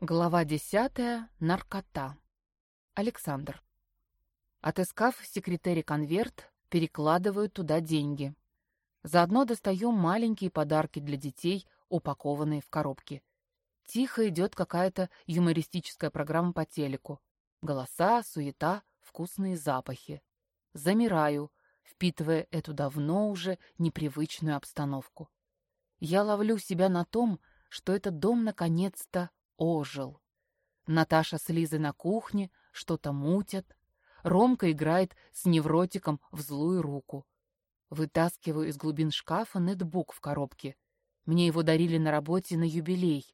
Глава десятая. Наркота. Александр. Отыскав в секретаре конверт, перекладываю туда деньги. Заодно достаю маленькие подарки для детей, упакованные в коробки. Тихо идет какая-то юмористическая программа по телеку. Голоса, суета, вкусные запахи. Замираю, впитывая эту давно уже непривычную обстановку. Я ловлю себя на том, что этот дом наконец-то ожил. Наташа с Лизой на кухне что-то мутят. Ромка играет с невротиком в злую руку. Вытаскиваю из глубин шкафа нетбук в коробке. Мне его дарили на работе на юбилей.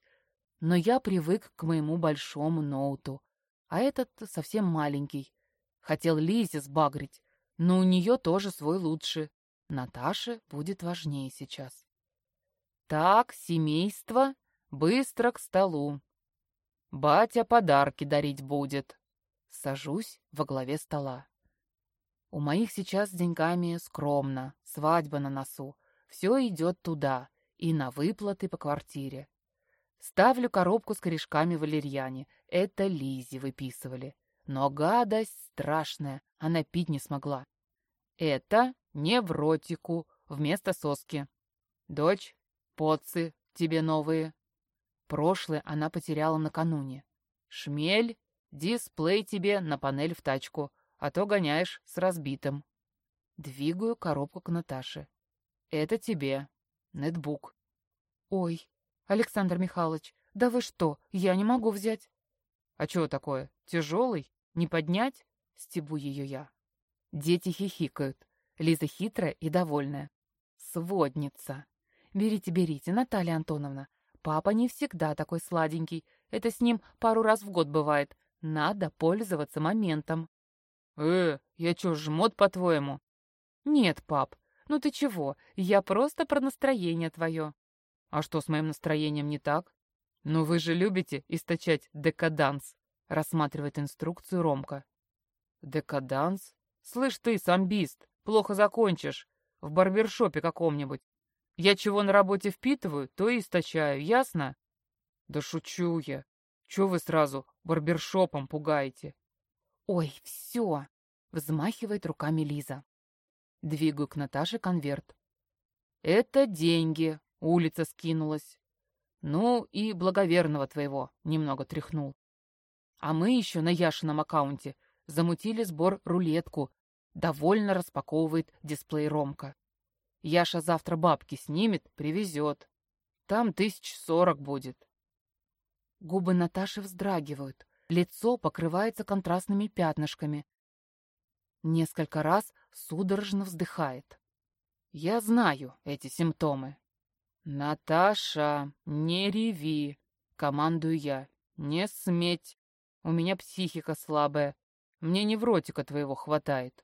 Но я привык к моему большому ноуту. А этот совсем маленький. Хотел Лизе сбагрить, но у нее тоже свой лучше. Наташе будет важнее сейчас. Так, семейство, быстро к столу. Батя подарки дарить будет. Сажусь во главе стола. У моих сейчас с деньгами скромно, свадьба на носу. Все идет туда и на выплаты по квартире. Ставлю коробку с корешками валерьяне. Это Лизе выписывали. Но гадость страшная, она пить не смогла. Это невротику вместо соски. Дочь, поцы тебе новые. Прошлое она потеряла накануне. Шмель, дисплей тебе на панель в тачку, а то гоняешь с разбитым. Двигаю коробку к Наташе. Это тебе. Нетбук. Ой, Александр Михайлович, да вы что, я не могу взять. А чего такое? Тяжелый? Не поднять? Стебу ее я. Дети хихикают. Лиза хитрая и довольная. Сводница. Берите, берите, Наталья Антоновна. Папа не всегда такой сладенький. Это с ним пару раз в год бывает. Надо пользоваться моментом. Э, я чё, жмот, по-твоему? Нет, пап. Ну ты чего? Я просто про настроение твое. А что с моим настроением не так? Ну вы же любите источать декаданс. Рассматривает инструкцию Ромка. Декаданс? Слышь ты, самбист, плохо закончишь. В барбершопе каком-нибудь. Я чего на работе впитываю, то и источаю, ясно? Да шучу я. Чего вы сразу барбершопом пугаете? Ой, все, взмахивает руками Лиза. Двигаю к Наташе конверт. Это деньги, улица скинулась. Ну и благоверного твоего немного тряхнул. А мы еще на Яшином аккаунте замутили сбор рулетку. Довольно распаковывает дисплей Ромка. Яша завтра бабки снимет, привезет. Там тысяч сорок будет. Губы Наташи вздрагивают. Лицо покрывается контрастными пятнышками. Несколько раз судорожно вздыхает. Я знаю эти симптомы. «Наташа, не реви!» — командую я. «Не сметь! У меня психика слабая. Мне невротика твоего хватает».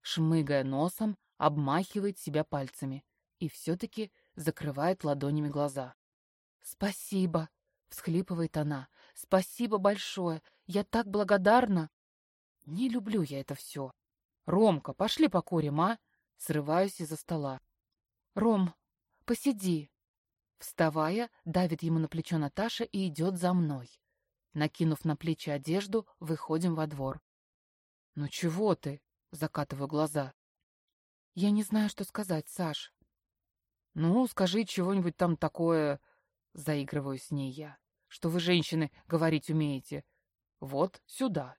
Шмыгая носом, обмахивает себя пальцами и все-таки закрывает ладонями глаза. «Спасибо!» — всхлипывает она. «Спасибо большое! Я так благодарна!» «Не люблю я это все!» «Ромка, пошли покурим, а?» Срываюсь из-за стола. «Ром, посиди!» Вставая, давит ему на плечо Наташа и идет за мной. Накинув на плечи одежду, выходим во двор. «Ну чего ты?» — закатываю глаза. Я не знаю, что сказать, Саш. Ну, скажи чего-нибудь там такое, заигрываю с ней я, что вы, женщины, говорить умеете. Вот сюда.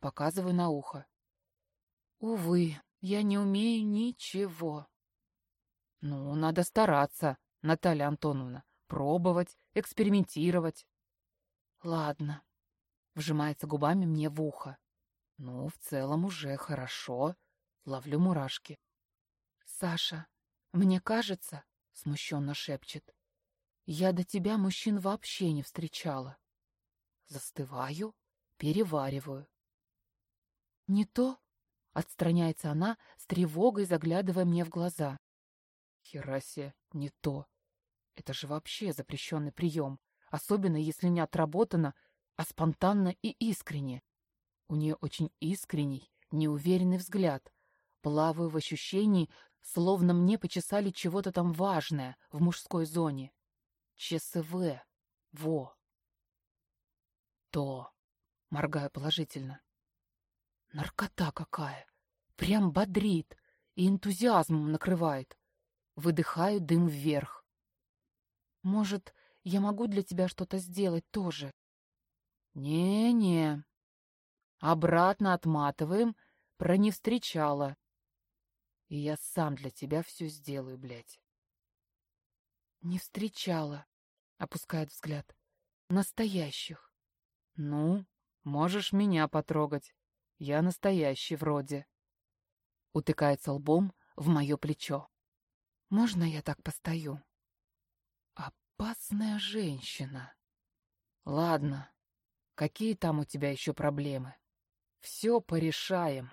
Показываю на ухо. Увы, я не умею ничего. Ну, надо стараться, Наталья Антоновна, пробовать, экспериментировать. Ладно. Вжимается губами мне в ухо. Ну, в целом уже хорошо. Ловлю мурашки. «Саша, мне кажется, — смущенно шепчет, — я до тебя мужчин вообще не встречала». Застываю, перевариваю. «Не то?» — отстраняется она, с тревогой заглядывая мне в глаза. «Херасе, не то. Это же вообще запрещенный прием, особенно если не отработано, а спонтанно и искренне. У нее очень искренний, неуверенный взгляд. Плаваю в ощущении, Словно мне почесали чего-то там важное в мужской зоне. ЧСВ. Во. то!» — моргаю положительно. «Наркота какая! Прям бодрит и энтузиазмом накрывает. Выдыхаю дым вверх. Может, я могу для тебя что-то сделать тоже?» «Не-не. Обратно отматываем, про не встречала. И я сам для тебя все сделаю, блядь». «Не встречала», — опускает взгляд. «Настоящих». «Ну, можешь меня потрогать. Я настоящий вроде». Утыкается лбом в мое плечо. «Можно я так постою?» «Опасная женщина». «Ладно, какие там у тебя еще проблемы? Все порешаем».